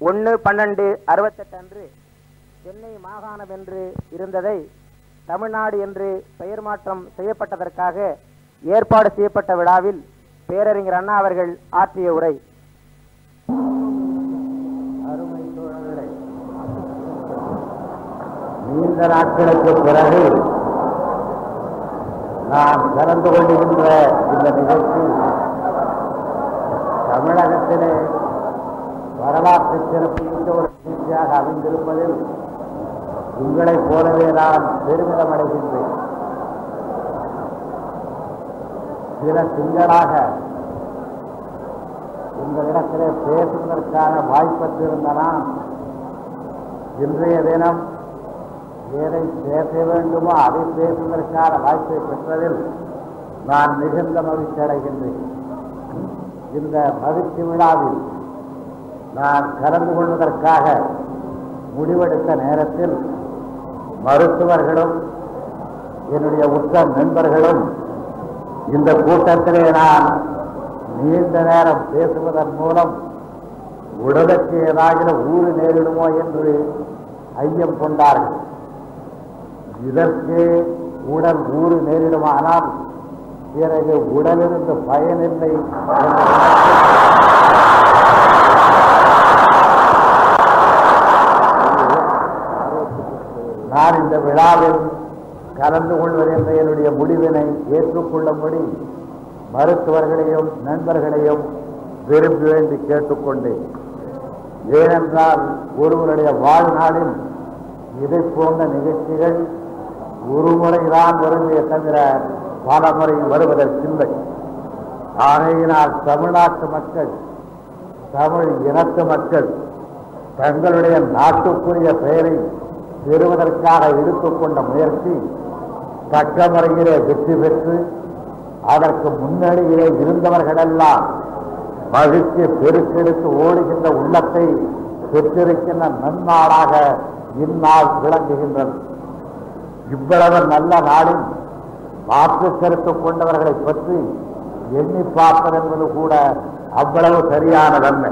ஒன்று பன்னெண்டு அறுபத்தெட்டு அன்று சென்னை மாகாணம் என்று இருந்ததை தமிழ்நாடு என்று பெயர் மாற்றம் செய்யப்பட்டதற்காக ஏற்பாடு செய்யப்பட்ட விழாவில் பேரறிஞர் அண்ணா அவர்கள் ஆற்றிய உரை. அருமை தோழர்களே நீண்ட நாட்களுக்கு பிறகு நாம் கலந்து கொண்டிருந்த இந்த நிகழ்ச்சி தமிழகத்திலே வரலாற்று சிறப்பு மிக்க ஒரு நிகழ்ச்சியாக அமைந்திருப்பதில் உங்களைப் போலவே நான் பெருமிதம் அடைகின்றேன் சில திங்களாக உங்களிடத்திலே பேசுவதற்கான வாய்ப்பு இன்றைய தினம் எதை பேச வேண்டுமோ அதை பேசுவதற்கான வாய்ப்பை பெற்றதில் நான் மிகுந்த மகிழ்ச்சி அடைகின்றேன் இந்த மகிழ்ச்சி விழாவில் நான் கலந்து கொள்வதற்காக முடிவெடுத்த நேரத்தில் மருத்துவர்களும் என்னுடைய உற்ற நண்பர்களும் இந்த கூட்டத்திலே நான் நீண்ட நேரம் பேசுவதன் மூலம் உடலுக்கு ஏதாகிற ஊறு நேரிடுமோ என்று ஐயம் கொண்டார்கள். இதற்கு உடல் ஊறு நேரிடுமானால் பிறகு உடலிருந்து பயனில்லை. நான் இந்த விழாவில் கலந்து கொள்வது என்ற என்னுடைய முடிவினை ஏற்றுக்கொள்ளும்படி மருத்துவர்களையும் நண்பர்களையும் விரும்பி வேண்டி கேட்டுக்கொண்டேன். ஏனென்றால் ஒருவருடைய வாழ்நாளில் இதை போன்ற நிகழ்ச்சிகள் ஒரு முறைதான் வருமே தவிர பல முறை வருவதற்கில்லை. ஆகையினால் தமிழ்நாட்டு மக்கள் தமிழ் இனத்து மக்கள் தங்களுடைய நாட்டுக்குரிய பெயரை பெறுவதற்காக எடுத்துக்கொண்ட முயற்சி தக்க முறையிலே வெற்றி பெற்று அதற்கு முன்னணியிலே இருந்தவர்களெல்லாம் மகிழ்ச்சி பெருக்கெடுத்து ஓடுகின்ற உள்ளத்தை பெற்றிருக்கின்ற நன்னாளாக இந்நாள் விளங்குகின்றது. இவ்வளவு நல்ல நாளில் மாற்று கருத்து கொண்டவர்களை பற்றி எண்ணி பார்ப்பது என்பது கூட அவ்வளவு சரியானதல்ல.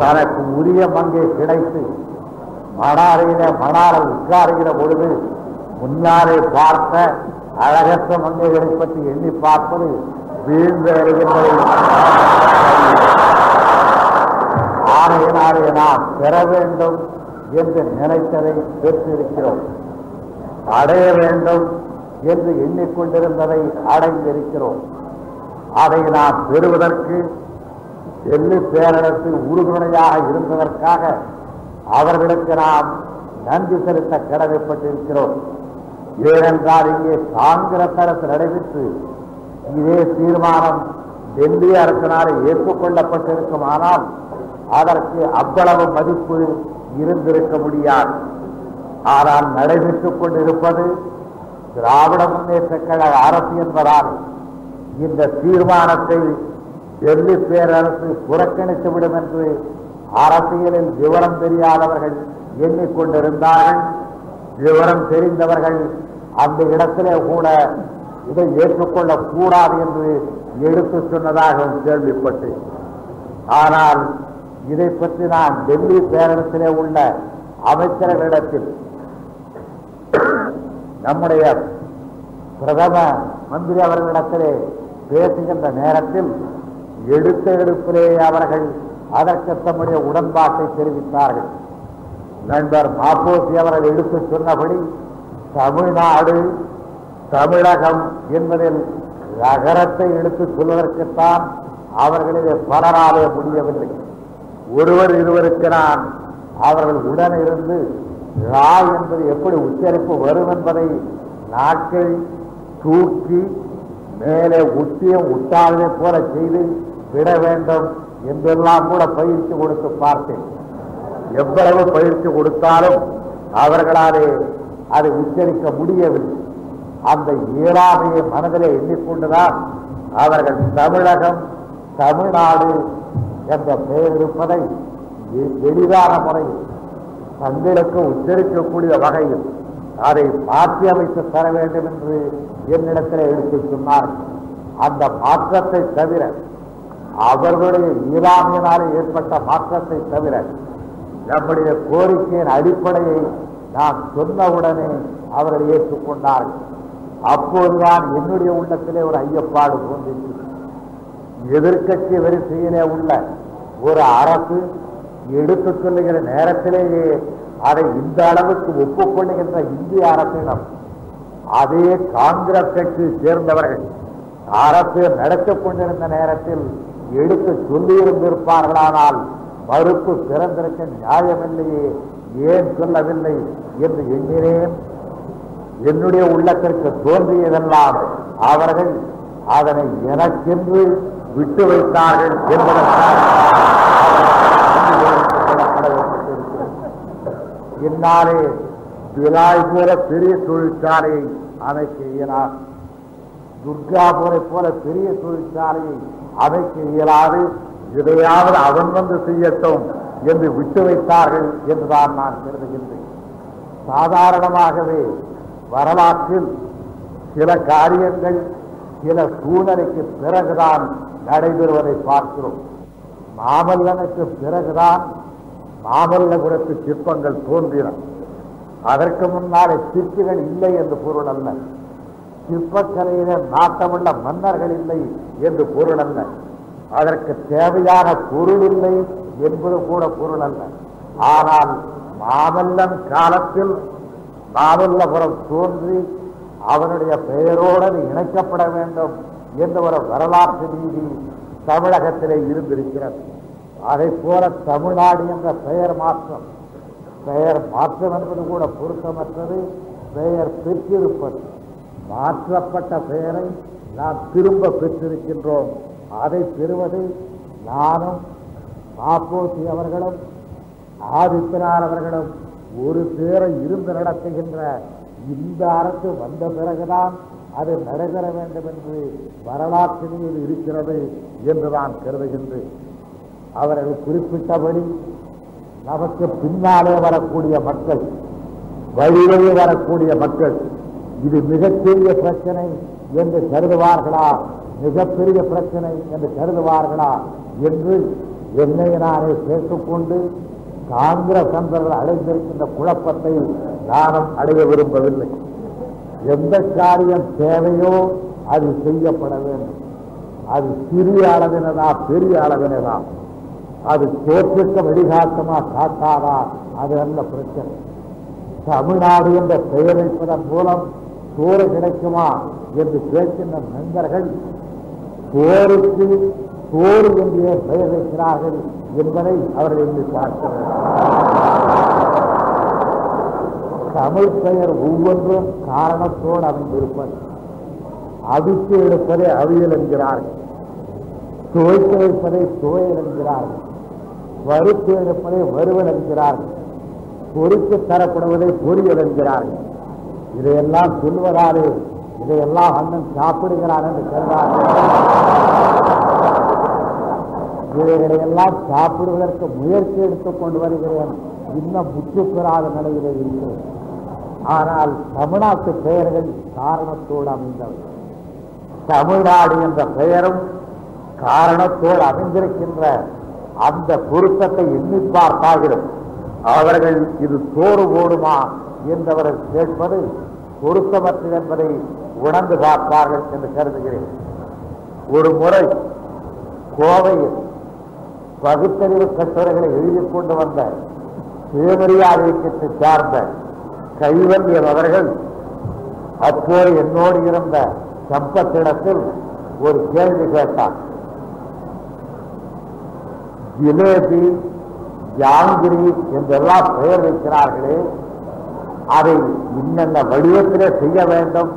தனக்கு உரிய மங்கை கிடைத்து மணாரையில மணாரை உட்காருகிற பொழுது முன்னாரை பார்த்த அழகற்ற மந்தைகளை பற்றி எண்ணி பார்ப்பது வீழ்ந்து வருகின்றது ஆணையினாலே நாம் பெற வேண்டும் என்று நினைத்ததை பெற்றிருக்கிறோம். அடைய வேண்டும் என்று எண்ணிக்கொண்டிருந்ததை அடைந்திருக்கிறோம். அதை நாம் பெறுவதற்கு டெல்லி பேரரசு உறுதுணையாக இருந்ததற்காக அவர்களுக்கு நாம் நன்றி செலுத்த கடமைப்பட்டிருக்கிறோம். ஏனென்றால் இங்கே காங்கிரஸ் அரசு நடைபெற்று இதே தீர்மானம் டெல்லி அரசினால் ஏற்றுக்கொள்ளப்பட்டிருக்குமானால் அதற்கு அவ்வளவு மதிப்பு இருந்திருக்க முடியாது. ஆனால் நடைபெற்றுக் கொண்டிருப்பது திராவிட முன்னேற்ற கழக அரசு என்பதால் இந்த தீர்மானத்தை டெல்லி பேரரசு புறக்கணித்துவிடும் என்று அரசியலில் விவரம் தெரியாதவர்கள் எண்ணிக்கொண்டிருந்தார்கள். விவரம் தெரிந்தவர்கள் அந்த இடத்திலே கூட இதை ஏற்றுக்கொள்ளக் கூடாது என்று எடுத்து சொன்னதாகவும் கேள்விப்பட்டேன். ஆனால் இதை பற்றி நான் டெல்லி பேரரசிலே உள்ள அமைச்சர்களிடத்தில் நம்முடைய பிரதம மந்திரி அவர்களிடத்திலே பேசுகின்ற நேரத்தில் எடுத்த எடுப்பிலே அவர்கள் அதற்கு தம்முடைய உடன்பாட்டை தெரிவித்தார்கள். நண்பர் மாப்போசி அவர்கள் எடுத்து சொன்னபடி தமிழ்நாடு தமிழகம் என்பதில் நகரத்தை எடுத்து சொல்வதற்குத்தான் அவர்களிலே பலராலே முடியவில்லை. ஒருவர் இருவருக்கு நான் அவர்கள் உடன் இருந்து ரா என்பது எப்படி உச்சரிப்பு வரும் என்பதை நாட்கள் தூக்கி மேலே உத்தியம் உட்டாததை போல செய்து விட வேண்டும் என்றெல்லாம் கூட பயிற்சி கொடுத்து பார்த்தேன். எவ்வளவு பயிற்சி கொடுத்தாலும் அவர்களாலே அதை உச்சரிக்க முடியவில்லை. அந்த இயலாமையை மனதிலே எண்ணிக்கொண்டுதான் அவர்கள் தமிழகம் தமிழ்நாடு என்ற பெயர் இருப்பதை எளிதான முறையில் தங்களுக்கு உச்சரிக்கக்கூடிய வகையில் அதை மாற்றியமைத்து தர வேண்டும் என்று என்னிடத்தில் எடுத்து சொன்னார்கள். அந்த மாற்றத்தை தவிர அவர்களுடைய இயலாமையினாலே ஏற்பட்ட மாற்றத்தை தவிர நம்முடைய கோரிக்கையின் அடிப்படையை நான் சொன்னவுடனே அவர்கள் ஏற்றுக்கொண்டார்கள். அப்போதுதான் என்னுடைய உள்ளத்திலே ஒரு ஐயப்பாடு தோன்றிற்று. எதிர்க்கட்சி வரிசையிலே உள்ள ஒரு அரசு எடுத்து சொல்லுகிற நேரத்திலேயே அதை இந்த அளவுக்கு ஒப்புக்கொள்ளுகின்ற இந்திய அரசிடம் அதே காங்கிரஸ் கட்சியை சேர்ந்தவர்கள் அரசு நடத்திக் கொண்டிருந்த நேரத்தில் எடுத்து சொல்லியிருந்திருப்பார்களானால் மறுப்பு பிறந்திருக்க நியாயமில்லையே. ஏன் சொல்லவில்லை என்று எண்ணினேன். என்னுடைய உள்ளத்திற்கு தோன்றியதெல்லாம் அவர்கள் அதனை எனக்கென்று விட்டு வைத்தார்கள் என்பதற்காக. என்னாலே விலாய் போல பெரிய தொழிற்சாலையை அமைக்க இயலாது. துர்காபுரை போல பெரிய தொழிற்சாலையை அமைக்க இயலாது இதையாவது அவன் வந்து செய்யட்டும் என்று விட்டு வைத்தார்கள் என்றுதான் நான் கருதுகின்றேன். சாதாரணமாகவே வரலாற்றில் சில காரியங்கள் சில சூழ்நிலைக்கு பிறகுதான் நடைபெறுவதை பார்க்கிறோம். மாமல்லனுக்கு பிறகுதான் மாமல்லபுரத்து சிற்பங்கள் தோன்றின. அதற்கு முன்னாலே சிற்பிகள் இல்லை என்று பொருள் அல்ல. சிற்பக்கலையில நாட்டமுள்ள மன்னர்கள் இல்லை என்று பொருள் அல்ல. அதற்கு தேவையான பொருள் இல்லை என்பது கூட பொருள் அல்ல. ஆனால் மாமல்லன் காலத்தில் மாமல்லபுரம் தோன்றி அவனுடைய பெயரோடு இணைக்கப்பட வேண்டும் என்ற ஒரு வரலாற்று நீதி தமிழகத்திலே இருந்திருக்கிறது. அதை போல தமிழ்நாடு என்ற பெயர் மாற்றம். பெயர் மாற்றம் என்பது கூட பொருத்தமற்றது. பெயர் பெற்றிருப்பது. மாற்றப்பட்ட பெயரை நாம் திரும்ப பெற்றிருக்கின்றோம். அதை பெறுவது நானும் மாப்போசி அவர்களும் ஆதித்தனார் அவர்களும். ஒரு பேரை இருந்து நடத்துகின்ற இந்த அரசு வந்த பிறகுதான் அது நடைபெற வேண்டும் என்று வரலாற்றில் இருக்கிறது என்று நான் கருதுகின்றேன். அவர்கள் குறிப்பிட்டபடி நமக்கு பின்னாலே வரக்கூடிய மக்கள் வழிவழி வரக்கூடிய மக்கள் இது மிகப்பெரிய பிரச்சனை என்று கருதுவார்களா? மிகப்பெரிய பிரச்சனை என்று கருதுவார்களா? என்று என்னை நானே கேட்டுக்கொண்டு காங்கிரஸ் அன்பர்கள் அடைந்திருக்கின்ற குழப்பத்தை நானும் அடைய விரும்பவில்லை. எந்த காரியம் தேவையோ அது செய்யப்பட வேண்டும். அது சிறிய அளவினதா பெரிய அளவினதா? அது தோற்றுக்க வழிகாட்டமா காட்டாதா? அது நல்ல பிரச்சனை. தமிழ்நாடு என்ற பெயர் வைப்பதன் மூலம் சோறு கிடைக்குமா என்று கேட்கின்ற நண்பர்கள் சோறுக்கு சோறு என்றே பெயர் வைக்கிறார்கள் என்பதை அவர்கள் என்று பார்க்கிறார்கள். தமிழ் பெயர் ஒவ்வொன்றும் காரணத்தோடு அமைந்திருப்பது. அவித்து எடுப்பதை அவியல் என்கிறார்கள். துவைத்து வைப்பதை துவையல் என்கிறார்கள். வறுத்து எடுப்பதை வறுவல் என்கிறார்கள். பொறுத்து தரப்படுவதை பொறியல் என்கிறார்கள். இதையெல்லாம் சொல்வதாலே இதையெல்லாம் அண்ணன் சாப்பிடுகிறான் என்று சொல்றார் இவைகளையெல்லாம் சாப்பிடுவதற்கு முயற்சி எடுத்துக் கொண்டு வருகிறேன். இன்னும் முற்று பெறாத நிலையிலே இருக்கிறேன். ஆனால் தமிழ்நாட்டு பெயர்கள் காரணத்தோடு அமைந்தவை. தமிழ்நாடு என்ற பெயரும் காரணத்தோடு அமைந்திருக்கின்ற அந்த பொருத்தத்தை எண்ணி பார்த்தாகிடும் அவர்கள் இது தோறு போடுமா என்றவர்கள் கேட்பது பொருத்தமற்றது என்பதை உணர்ந்து பார்ப்பார்கள் என்று கருதுகிறேன். ஒரு முறை கோவையில் பகுத்தறிவு கட்டுரைகளை எழுதிக் கொண்டு வந்த சுயமரியாதை இயக்கத்தை சார்ந்த கைவல்யர் அவர்கள் அப்போது என்னோடு இருந்த சம்பத்திடத்தில் ஒரு கேள்வி கேட்டார். ஜிலேபி ஜாங்கிரி என்றெல்லாம் பெயர் வைக்கிறார்களே அதை இன்னென்ன வடிவத்திலே செய்ய வேண்டும்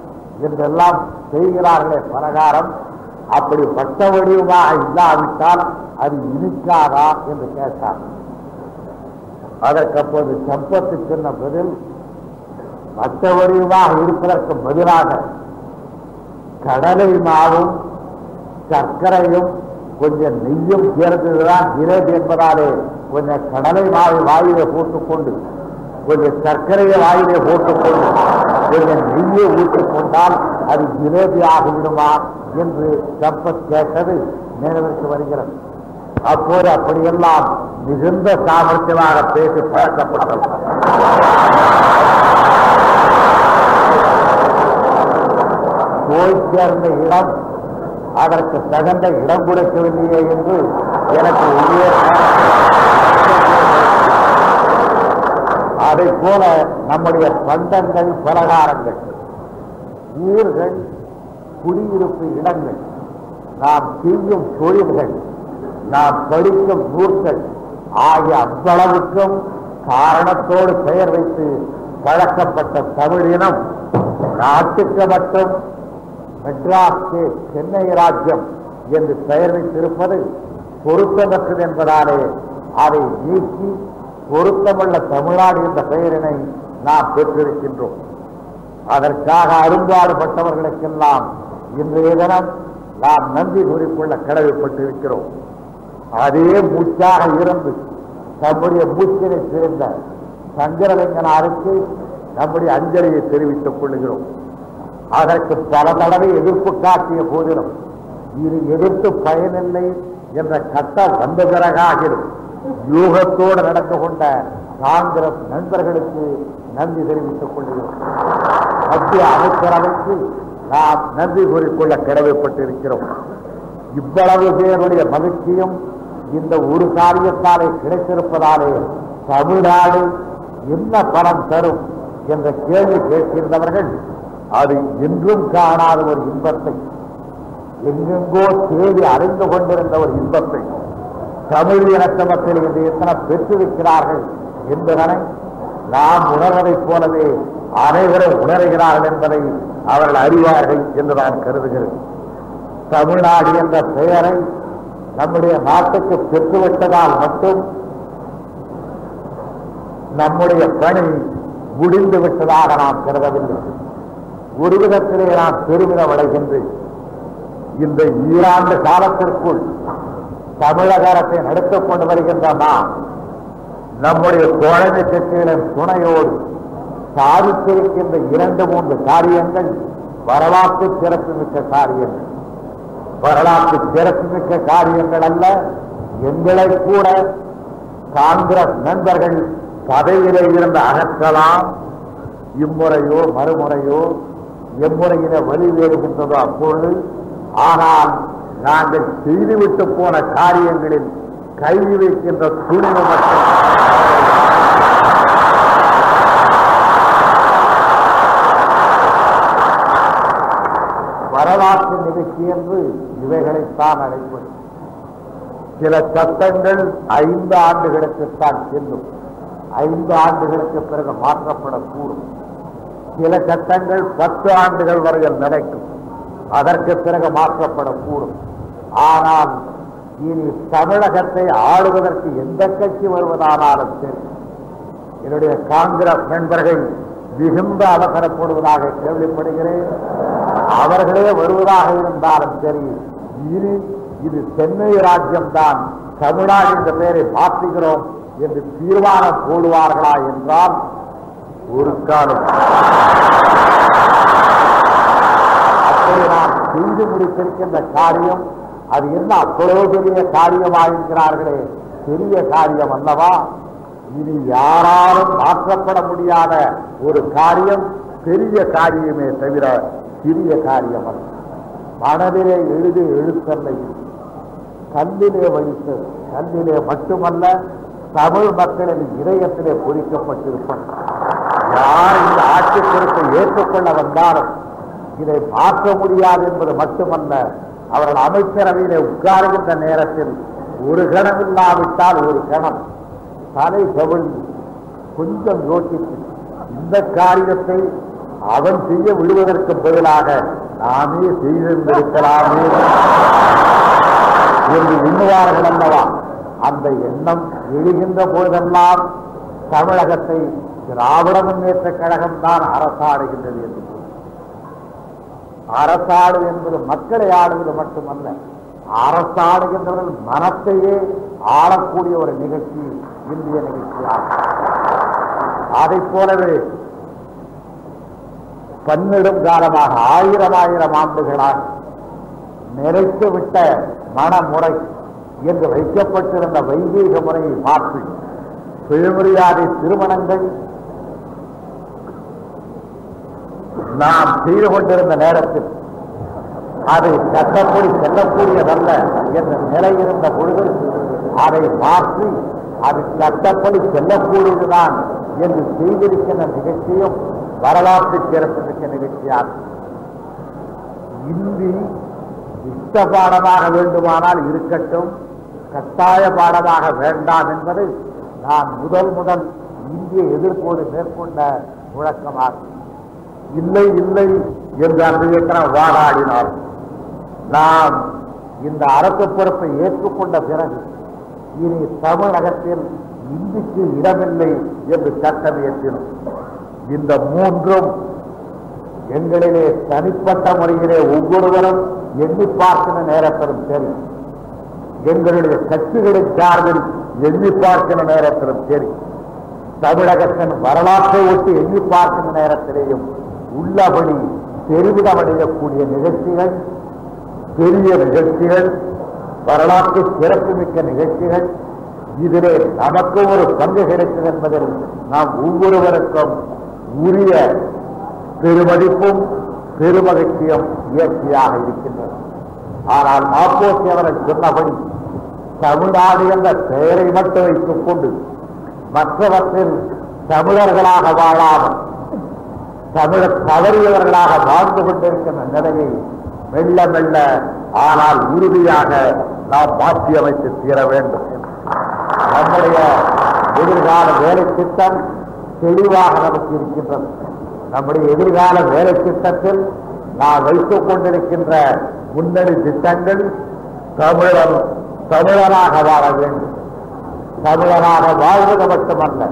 என்றெல்லாம் செய்கிறார்களே பிரகாரம். அப்படி பட்ட வடிவமாக இல்லாவிட்டால் அது இனிக்காதா என்று கேட்டார். அதற்கு அப்போது சம்பத்து சொன்ன பதில்? பட்ட வடிவமாக இருப்பதற்கு பதிலாக கடலை மாவும் சர்க்கரையும் கொஞ்சம் நெய்யும் சேர்ந்ததுதான் ஜிலேபி என்பதாலே கொஞ்சம் கடலை மாவை வாயிலை போட்டுக்கொண்டு கொஞ்சம் சர்க்கரையை வாயிலே போட்டுக்கொண்டு கொஞ்சம் நெய்யை ஊற்றிக் கொண்டால் அது ஜிலேபி ஆகிவிடுமா என்று சம்பத் கேட்டது நினைவிற்கு வருகிறது. அப்போது அப்படியெல்லாம் மிகுந்த சாமர்த்தியமாக பேசி பழக்கப்பட்டது. போய் சேர்ந்த இடம் அதற்கு தகுந்த இடம் கொடுக்கவில்லையே என்று எனக்கு உரிய அதை போல நம்முடைய பந்தங்கள் பலகாரங்கள் ஊர்கள் குடியிருப்பு இடங்கள். நாம் செய்யும் தொழில்கள் நாம் படிக்கும் நூல்கள். ஆகிய அவ்வளவுக்கும் காரணத்தோடு பெயர் வைத்து பழக்கப்பட்ட தமிழினம் நாட்டுக்கு மட்டும் மெட்ராஸ் சென்னை ராஜ்யம் என்று பெயர் வைத்திருப்பது பொருத்தமற்றது என்பதாலே அதை நீக்கி பொருத்தமுள்ள தமிழ்நாடு என்ற பெயரினை நாம் பெற்றிருக்கின்றோம். அதற்காக அரும்பாடுபட்டவர்களுக்கெல்லாம் இன்றைய தினம் நாம் நன்றி கூறிக்கொள்ள கடமைப்பட்டிருக்கிறோம். அதே மூச்சாக இருந்து தம்முடைய மூச்சினை சேர்ந்த சங்கரலிங்கனாருக்கு நம்முடைய அஞ்சலியை தெரிவித்துக் கொள்கிறோம் அதற்கு பல தடவை எதிர்ப்பு காட்டிய போதிலும் இது எதிர்த்து பயனில்லை என்ற கட்டம் வந்த பிறகாகிறது யூகத்தோடு நடந்து கொண்ட காங்கிரஸ் நண்பர்களுக்கு நன்றி தெரிவித்துக் கொள்கிறோம். மத்திய அமைச்சரவைக்கு நாம் நன்றி கூறிக்கொள்ள கடமைப்பட்டிருக்கிறோம். இவ்வளவு பேருடைய மகிழ்ச்சியும் இந்த ஒரு காரியத்தாலே கிடைத்திருப்பதாலே தமிழ்நாடு என்ன பணம் தரும் என்ற கேள்வி கேட்கின்றவர்கள் அது என்றும் காணாத ஒரு இன்பத்தை எங்கெங்கோ தேடி அறிந்து கொண்டிருந்த ஒரு இன்பத்தை தமிழ் இனத்த மக்கள் இன்று எத்தனை பெற்றிருக்கிறார்கள் என்பதனை நாம் உணர்வதைப் போலவே அனைவரும் உணர்கிறார்கள் என்பதை அவர்கள் அறிவார்கள் என்று நான் கருதுகிறேன். தமிழ்நாடு என்ற பெயரை நம்முடைய நாட்டுக்கு பெற்றுவிட்டதால் மட்டும் நம்முடைய பணி முடிந்து விட்டதாக நாம் கருதவில்லை. ஒரு விதத்திலே நான் பெருமிதம் அடைகின்றேன். இந்த ஈராண்டு காலத்திற்குள் தமிழக அரசை நடத்திக் கொண்டு வருகின்ற நாம் நம்முடைய குழந்தை கட்சிகளின் துணையோடு சாதித்திருக்கின்ற இரண்டு மூன்று காரியங்கள் வரலாற்று சிறப்புமிக்க காரியங்கள். வரலாற்று சிறப்புமிக்க காரியங்கள் அல்ல எங்களை கூட காங்கிரஸ் நண்பர்கள் பதவியிலே இருந்து அகற்றலாம். இம்முறையோ மறுமுறையோ எம்முறையில வழிவேறுகின்றதோ அப்பொழுது ஆனால் நாங்கள் செய்துவிட்டு போன காரியங்களில் கைது வைக்கின்ற துணிவு மட்டும். வரலாற்று நிகழ்ச்சி என்று இவைகளைத்தான் அழைப்பது. சில சட்டங்கள் ஐந்து ஆண்டுகளுக்குத்தான் செல்லும். ஐந்து ஆண்டுகளுக்கு பிறகு மாற்றப்படக்கூடும். சில சட்டங்கள் பத்து ஆண்டுகள் வரையில் நிலைக்கும் அதற்கு பிறகு மாற்றப்படக்கூடும். ஆனால் இனி தமிழகத்தை ஆளுவதற்கு எந்த கட்சி வருவதானாலும் சரி என்னுடைய காங்கிரஸ் நண்பர்கள் மிகுந்த அவசரப்படுவதாக கேள்விப்படுகிறேன். அவர்களே வருவதாக இருந்தாலும் சரி இனி இது சென்னை ராஜ்யம்தான் தமிழ்நாடு என்ற பெயரை மாற்றுகிறோம் என்று தீர்மானம் போடுவார்களா என்றால் ஒரு காலம். அப்படி நான் செய்து முடித்திருக்கின்ற காரியம் அது என்ன அவ்வளவு பெரிய காரியமாயிருக்கிறார்களே? பெரிய காரியம் அல்லவா? இனி யாராலும் மாற்றப்பட முடியாத ஒரு காரியம் பெரிய காரியமே தவிர சிறிய காரியம் அல்ல. மனதிலே எழுது எழுத்தல்ல கல்லிலே வைத்து கல்லிலே மட்டுமல்ல தமிழ் மக்களின் இதயத்திலே பொறிக்கப்பட்டிருப்பது. யார் இந்த ஆட்சி பொறுப்பை ஏற்றுக்கொள்ள வந்தாலும் இதை மாற்ற முடியாது என்பது மட்டுமல்ல அவர்கள் அமைச்சரவையிலே உட்காருகின்ற நேரத்தில் ஒரு கணம் இல்லாவிட்டால் ஒரு கணம். தலை கவிழ்ந்து கொஞ்சம் யோசித்து இந்த காரியத்தை அவன் செய்ய விடுவதற்கு பதிலாக நாமே செய்திருந்திருக்கலாமே என்று எண்ணுவார்கள் அல்லவா? அந்த எண்ணம் எழுகின்ற போதெல்லாம் தமிழகத்தை திராவிட முன்னேற்ற கழகம் தான் அரசாடுகின்றது என்று அரசாடு என்பது மக்களை ஆடுவது மட்டுமல்ல அரசாடுகின்றவர்கள் மனத்தையே ஆளக்கூடிய ஒரு நிகழ்ச்சி இந்திய நிகழ்ச்சியாகும் அதைப் போலவே பன்னெடும் காலமாக ஆயிரம் ஆயிரம் ஆண்டுகளாக நிறைத்து விட்ட மனமுறை என்று வைக்கப்பட்டிருந்த வைதீக முறையை மாற்றி சுயமரியாதை திருமணங்கள் நாம் செய்து கொண்டிருந்த நேரத்தில் அது சட்டப்படி செல்லக்கூடியதல்ல என்ற நிலை இருந்த பொழுது அதை மாற்றி அது சட்டப்படி செல்லக்கூடியதுதான் என்று செய்திருக்கின்ற நிகழ்ச்சியும் வரலாற்று சிறப்புமிக்க நிகழ்ச்சியாகும். இந்தி இஷ்ட பாடமாக வேண்டுமானால் இருக்கட்டும் கட்டாய பாடமாக வேண்டாம் என்பது நான் முதல் முதல் இந்திய எதிர்ப்போடு மேற்கொண்ட முழக்கமாகும். இல்லை இல்லை என்று அன்றைய வாடாடினார் நாம் இந்த அரசு பொறுப்பை ஏற்றுக்கொண்ட பிறகு இனி தமிழகத்தில் இந்திக்கு இடமில்லை என்று சட்டம் ஏற்றினோம் இந்த மூன்றும் எங்களிலே தனிப்பட்ட முறையிலே ஒவ்வொருவரும் எண்ணி பார்க்கிற நேரத்திலும் சரி எங்களுடைய கட்சிகளின் சார்பில் எண்ணி பார்க்கிற நேரத்திலும் சரி தமிழகத்தின் வரலாற்றை ஒட்டி எண்ணி பார்க்கிற நேரத்திலேயும் உள்ளபடி பெருமிதமடையக்கூடிய நிகழ்ச்சிகள் பெரிய நிகழ்ச்சிகள் வரலாற்று சிறப்புமிக்க நிகழ்ச்சிகள் இதிலே நமக்கு ஒரு பங்கு கிடைத்தது என்பதில் நாம் ஒவ்வொருவருக்கும் உரிய பெருமதிப்பும் பெருமகிழ்ச்சியும் இயற்கையாக இருக்கின்றது ஆனால் மாப்போசி அவர்கள் சொன்னபடி தமிழ்நாடு என்ற பெயரை மட்டும் வைத்துக் கொண்டு மற்றவற்றில் தமிழர்களாக வாழாமல் தமிழர் தவறியவர்களாக வாழ்ந்து கொண்டிருக்கின்ற நிலையை மெல்ல மெல்ல ஆனால் உறுதியாக நாம் மாற்றி அமைத்து தீர வேண்டும். நம்முடைய எதிர்கால வேலை திட்டம் தெளிவாக நமக்கு இருக்கின்றது. நம்முடைய எதிர்கால வேலை திட்டத்தில் நாம் வைத்துக் கொண்டிருக்கின்ற முன்னணி திட்டங்கள் தமிழர் தமிழராக வாழ வேண்டும். தமிழராக வாழ்வது மட்டுமல்ல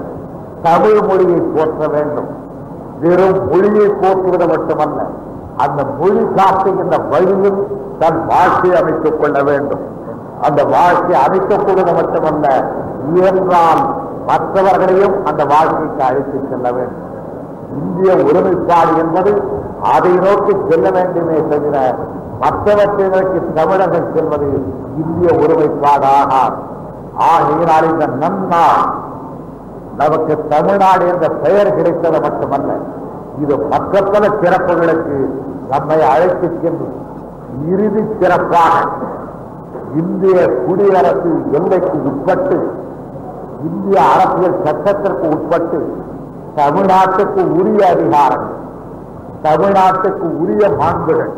தமிழ் மொழியை போற்ற வேண்டும். வெறும் மொழியை போற்றுவது மட்டுமல்ல அந்த மொழி காட்டுகின்ற வழியில் தன் வாழ்க்கையை அமைத்துக் கொள்ள வேண்டும். அந்த வாழ்க்கையை அமைத்துக் கொள்வது மட்டுமல்ல இயன்றால் மற்றவர்களையும் அந்த வாழ்க்கைக்கு அழைத்துச் செல்ல வேண்டும். இந்திய ஒருமைப்பாடு என்பது அதை நோக்கி செல்ல வேண்டுமே தவிர மற்றவற்றை நோக்கி தமிழர்கள் செல்வது இந்திய ஒருமைப்பாடாக ஆகையினால் இந்த நன்னா நமக்கு தமிழ்நாடு என்ற பெயர் கிடைத்தது மட்டுமல்ல இது மற்ற சிறப்புகளுக்கு நம்மை அழைத்து சென்று இறுதி சிறப்பாக இந்திய குடியரசு எல்லைக்கு உட்பட்டு இந்திய அரசியல் சட்டத்திற்கு உட்பட்டு தமிழ்நாட்டுக்கு உரிய அதிகாரங்கள் தமிழ்நாட்டுக்கு உரிய மாண்புகள்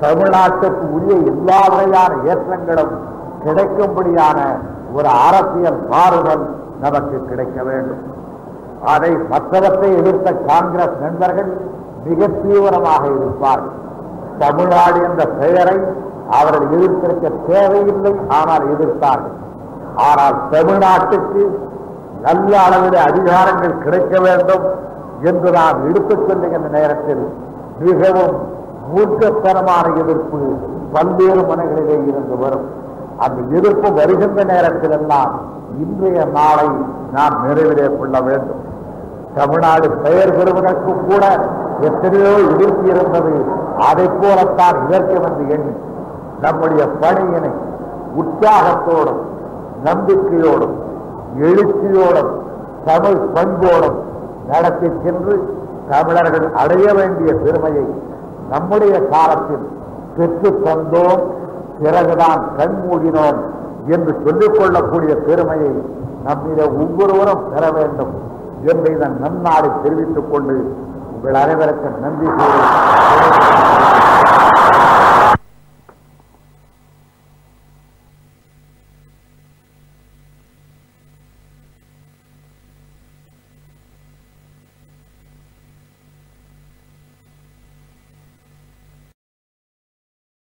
தமிழ்நாட்டுக்கு உரிய எல்லா வகையான ஏற்றங்களும் கிடைக்கும்படியான ஒரு அரசியல் மாறுதல் நமக்கு கிடைக்க வேண்டும். அதை மற்றவற்றை எதிர்த்த காங்கிரஸ் நண்பர்கள் மிக தீவிரமாக இருப்பார்கள். தமிழ்நாடு என்ற பெயரை அவர்கள் எதிர்த்திருக்க தேவையில்லை ஆனால் எதிர்த்தார்கள். ஆனால் தமிழ்நாட்டுக்கு நல்ல அளவில் அதிகாரங்கள் கிடைக்க வேண்டும் என்று நாம் எடுத்துச் செல்லுகின்ற நேரத்தில் மிகவும் மூர்க்கத்தனமான எதிர்ப்பு பல்வேறு முனைகளிலே இருந்து வரும். அந்த எதிர்ப்பு வருகின்ற நேரத்தில் எல்லாம் இன்றைய நாளை நாம் நிறைவிலே கொள்ள வேண்டும். தமிழ்நாடு பெயர் பெறுவதற்கு கூட எத்தனையோ எதிர்ப்பு இருந்தது. அதை போலத்தான் இயற்கம் என்று எண்ணி நம்முடைய பணியினை உற்சாகத்தோடும் நம்பிக்கையோடும் எழுச்சியோடும் தமிழ் பண்போடும் நடத்தி சென்று தமிழர்கள் அடைய வேண்டிய பெருமையை நம்முடைய காலத்தில் பெற்றுத் தந்தோம். பிறகுதான் கண்மூடினோம். என்று சொல்லிக் கொள்ளக்கூடிய பெருமையை நம்மிட ஒவ்வொருவரும் பெற வேண்டும் என்று இதன் நன்னாடு தெரிவித்துக் கொண்டு உங்கள் அனைவருக்கும் நன்றி கூறி